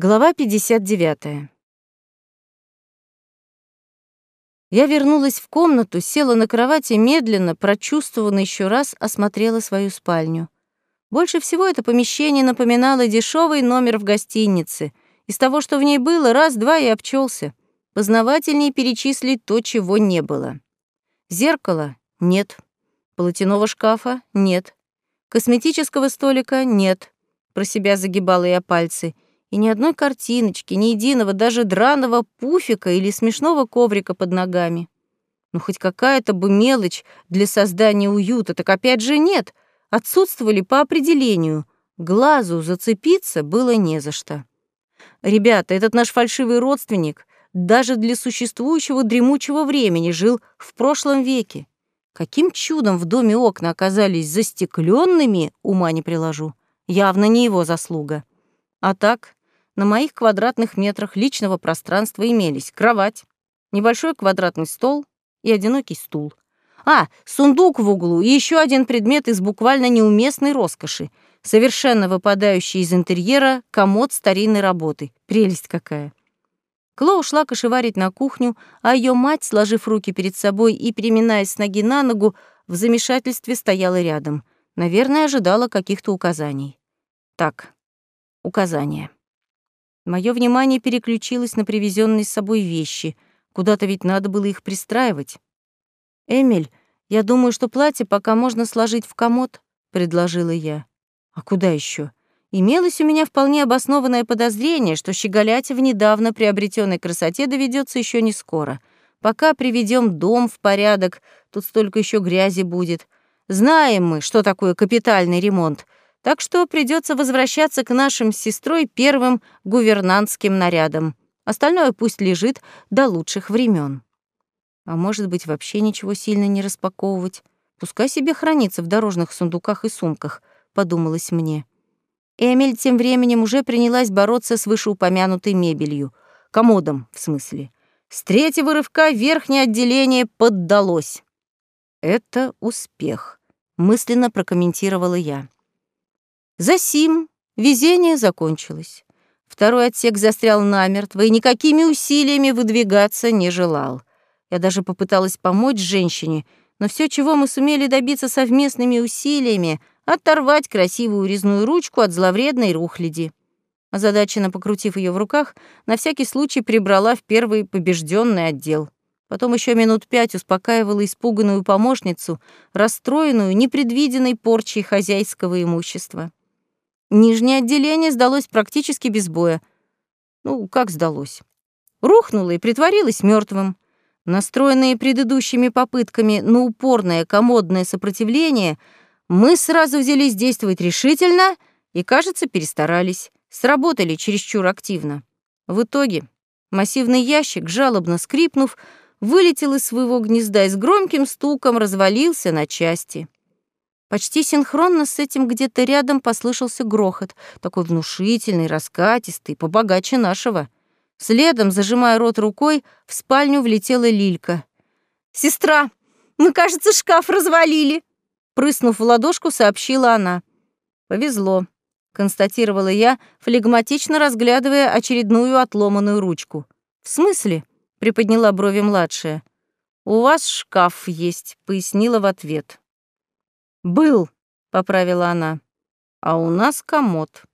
Глава 59. Я вернулась в комнату, села на кровати медленно, прочувствованно еще раз осмотрела свою спальню. Больше всего это помещение напоминало дешевый номер в гостинице. Из того, что в ней было, раз-два и обчелся. Познавательнее перечислить то, чего не было. Зеркала — нет. Полотяного шкафа — нет. Косметического столика — нет. Про себя загибала я пальцы — и ни одной картиночки, ни единого даже драного пуфика или смешного коврика под ногами. Ну, хоть какая-то бы мелочь для создания уюта, так опять же нет. Отсутствовали по определению. Глазу зацепиться было не за что. Ребята, этот наш фальшивый родственник даже для существующего дремучего времени жил в прошлом веке. Каким чудом в доме окна оказались застекленными, ума не приложу. Явно не его заслуга. А так, на моих квадратных метрах личного пространства имелись кровать, небольшой квадратный стол и одинокий стул. А, сундук в углу и еще один предмет из буквально неуместной роскоши, совершенно выпадающий из интерьера комод старинной работы. Прелесть какая. Кло ушла кошеварить на кухню, а ее мать, сложив руки перед собой и переминаясь с ноги на ногу, в замешательстве стояла рядом. Наверное, ожидала каких-то указаний. Так, указания. Мое внимание переключилось на привезенные с собой вещи. Куда-то ведь надо было их пристраивать. «Эмиль, я думаю, что платье пока можно сложить в комод», — предложила я. «А куда еще? Имелось у меня вполне обоснованное подозрение, что щеголять в недавно приобретенной красоте доведется еще не скоро. Пока приведем дом в порядок, тут столько еще грязи будет. Знаем мы, что такое капитальный ремонт — так что придется возвращаться к нашим с сестрой первым гувернантским нарядам. Остальное пусть лежит до лучших времен. А может быть, вообще ничего сильно не распаковывать. Пускай себе хранится в дорожных сундуках и сумках, подумалось мне. Эмиль тем временем уже принялась бороться с вышеупомянутой мебелью. Комодом, в смысле. С третьего рывка верхнее отделение поддалось. «Это успех», — мысленно прокомментировала я. Засим везение закончилось. Второй отсек застрял намертво и никакими усилиями выдвигаться не желал. Я даже попыталась помочь женщине, но все, чего мы сумели добиться совместными усилиями, оторвать красивую резную ручку от зловредной рухляди. Озадаченно покрутив ее в руках, на всякий случай прибрала в первый побежденный отдел. Потом еще минут пять успокаивала испуганную помощницу, расстроенную непредвиденной порчей хозяйского имущества. Нижнее отделение сдалось практически без боя. Ну, как сдалось? Рухнуло и притворилось мертвым. Настроенные предыдущими попытками на упорное комодное сопротивление, мы сразу взялись действовать решительно и, кажется, перестарались. Сработали чересчур активно. В итоге массивный ящик, жалобно скрипнув, вылетел из своего гнезда и с громким стуком развалился на части. Почти синхронно с этим где-то рядом послышался грохот, такой внушительный, раскатистый, побогаче нашего. Следом, зажимая рот рукой, в спальню влетела Лилька. «Сестра, мы, кажется, шкаф развалили!» Прыснув в ладошку, сообщила она. «Повезло», — констатировала я, флегматично разглядывая очередную отломанную ручку. «В смысле?» — приподняла брови младшая. «У вас шкаф есть», — пояснила в ответ. «Был», — поправила она. «А у нас комод».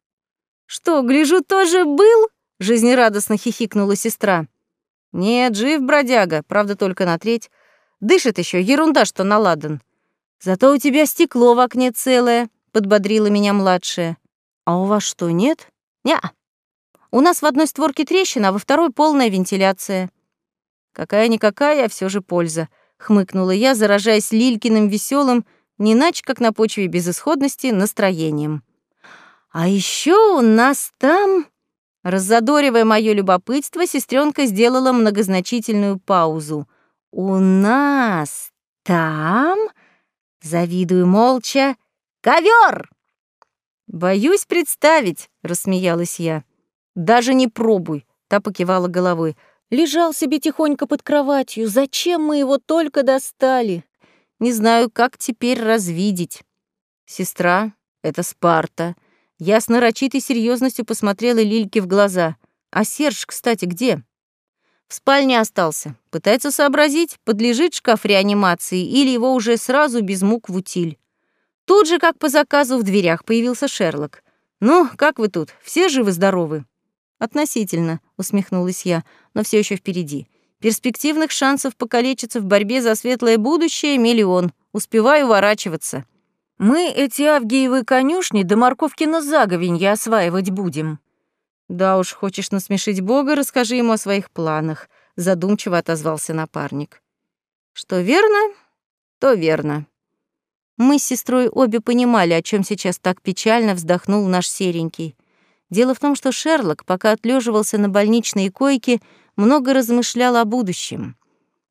«Что, гляжу, тоже был?» — жизнерадостно хихикнула сестра. «Нет, жив бродяга, правда, только на треть. Дышит еще, ерунда, что наладан. Зато у тебя стекло в окне целое», — подбодрила меня младшая. «А у вас что, нет?» «Не, у нас в одной створке трещина, а во второй полная вентиляция». «Какая-никакая, а все же польза», — хмыкнула я, заражаясь Лилькиным веселым не иначе, как на почве безысходности, настроением. «А еще у нас там...» Раззадоривая мое любопытство, сестренка сделала многозначительную паузу. «У нас там...» Завидую молча. «Ковер!» «Боюсь представить», — рассмеялась я. «Даже не пробуй», — та покивала головой. «Лежал себе тихонько под кроватью. Зачем мы его только достали? Не знаю, как теперь развидеть. Сестра — это Спарта. Я с нарочитой серьезностью посмотрела Лильке в глаза. «А Серж, кстати, где?» «В спальне остался. Пытается сообразить, подлежит шкаф реанимации или его уже сразу без мук в утиль». Тут же, как по заказу, в дверях появился Шерлок. «Ну, как вы тут? Все живы-здоровы?» «Относительно», — усмехнулась я, — «но все еще впереди. Перспективных шансов покалечиться в борьбе за светлое будущее — миллион. Успеваю уворачиваться». Мы эти Авгиевы конюшни до морковки на заговенье осваивать будем. Да уж, хочешь насмешить Бога, расскажи ему о своих планах, задумчиво отозвался напарник. Что верно, то верно. Мы с сестрой обе понимали, о чем сейчас так печально вздохнул наш серенький. Дело в том, что Шерлок, пока отлеживался на больничной койке, много размышлял о будущем.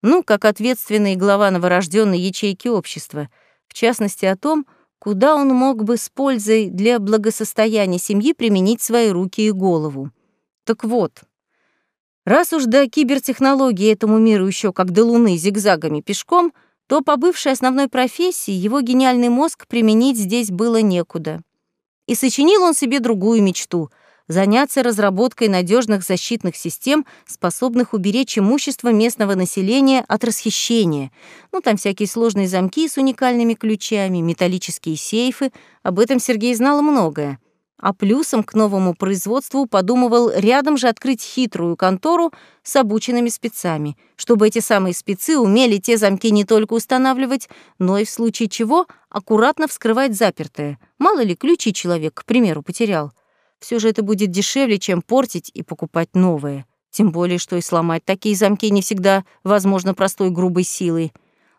Ну, как ответственный глава новорожденной ячейки общества — в частности о том, куда он мог бы с пользой для благосостояния семьи применить свои руки и голову. Так вот, раз уж до кибертехнологии этому миру еще как до Луны зигзагами пешком, то по бывшей основной профессии его гениальный мозг применить здесь было некуда. И сочинил он себе другую мечту — заняться разработкой надежных защитных систем, способных уберечь имущество местного населения от расхищения. Ну, там всякие сложные замки с уникальными ключами, металлические сейфы. Об этом Сергей знал многое. А плюсом к новому производству подумывал рядом же открыть хитрую контору с обученными спецами, чтобы эти самые спецы умели те замки не только устанавливать, но и в случае чего аккуратно вскрывать запертое. Мало ли ключи человек, к примеру, потерял. Все же это будет дешевле, чем портить и покупать новые. Тем более, что и сломать такие замки не всегда возможно простой грубой силой.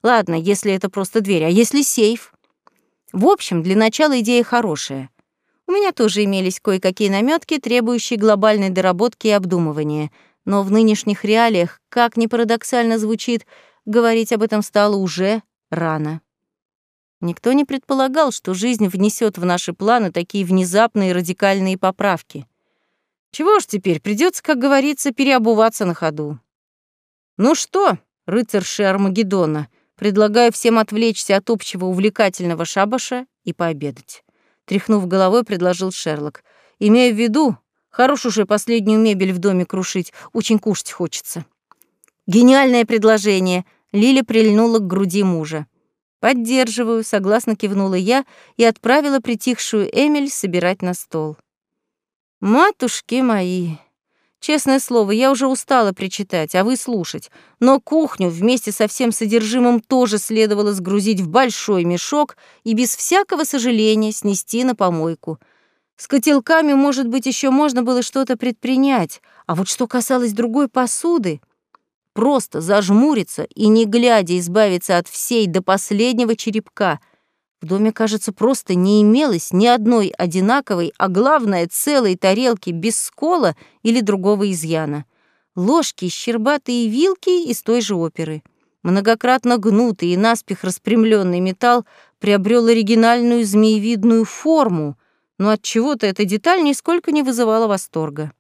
Ладно, если это просто дверь, а если сейф? В общем, для начала идея хорошая. У меня тоже имелись кое-какие наметки, требующие глобальной доработки и обдумывания. Но в нынешних реалиях, как ни парадоксально звучит, говорить об этом стало уже рано. Никто не предполагал, что жизнь внесет в наши планы такие внезапные радикальные поправки. Чего ж теперь, придется, как говорится, переобуваться на ходу. Ну что, рыцарши Армагеддона, предлагаю всем отвлечься от общего увлекательного шабаша и пообедать. Тряхнув головой, предложил Шерлок. Имея в виду, хорош уже последнюю мебель в доме крушить, очень кушать хочется. Гениальное предложение. Лиля прильнула к груди мужа. «Поддерживаю», — согласно кивнула я и отправила притихшую Эмиль собирать на стол. «Матушки мои!» Честное слово, я уже устала причитать, а вы слушать. Но кухню вместе со всем содержимым тоже следовало сгрузить в большой мешок и без всякого сожаления снести на помойку. С котелками, может быть, еще можно было что-то предпринять, а вот что касалось другой посуды просто зажмуриться и, не глядя, избавиться от всей до последнего черепка. В доме, кажется, просто не имелось ни одной одинаковой, а главное, целой тарелки без скола или другого изъяна. Ложки, щербатые вилки из той же оперы. Многократно гнутый и наспех распрямленный металл приобрел оригинальную змеевидную форму, но от чего-то эта деталь нисколько не вызывала восторга.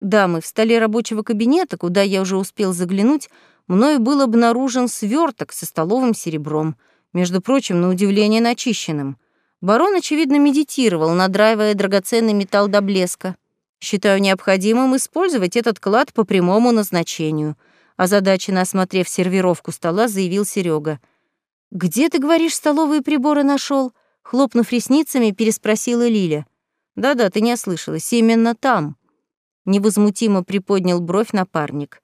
Дамы, в столе рабочего кабинета, куда я уже успел заглянуть, мною был обнаружен сверток со столовым серебром, между прочим, на удивление начищенным. Барон, очевидно, медитировал, надраивая драгоценный металл до блеска. Считаю необходимым использовать этот клад по прямому назначению. Озадаченно осмотрев сервировку стола, заявил Серега. «Где, ты говоришь, столовые приборы нашел? Хлопнув ресницами, переспросила Лиля. «Да-да, ты не ослышалась, именно там», невозмутимо приподнял бровь напарник.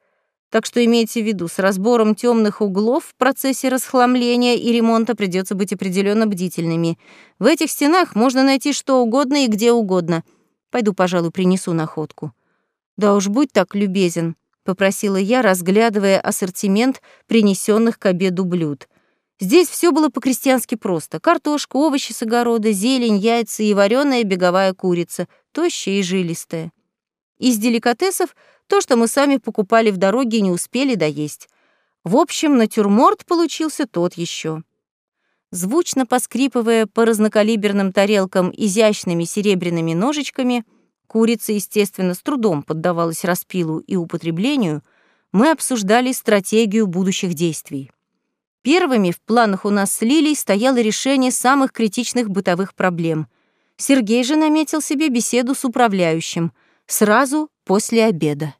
Так что имейте в виду, с разбором темных углов в процессе расхламления и ремонта придется быть определенно бдительными. В этих стенах можно найти что угодно и где угодно. Пойду, пожалуй, принесу находку. Да уж будь так любезен, попросила я, разглядывая ассортимент принесенных к обеду блюд. Здесь все было по-крестьянски просто: картошка, овощи с огорода, зелень, яйца и вареная беговая курица, тощая и жилистая. Из деликатесов то, что мы сами покупали в дороге и не успели доесть. В общем, натюрморт получился тот еще. Звучно поскрипывая по разнокалиберным тарелкам изящными серебряными ножичками, курица, естественно, с трудом поддавалась распилу и употреблению, мы обсуждали стратегию будущих действий. Первыми в планах у нас с Лилей стояло решение самых критичных бытовых проблем — Сергей же наметил себе беседу с управляющим сразу после обеда.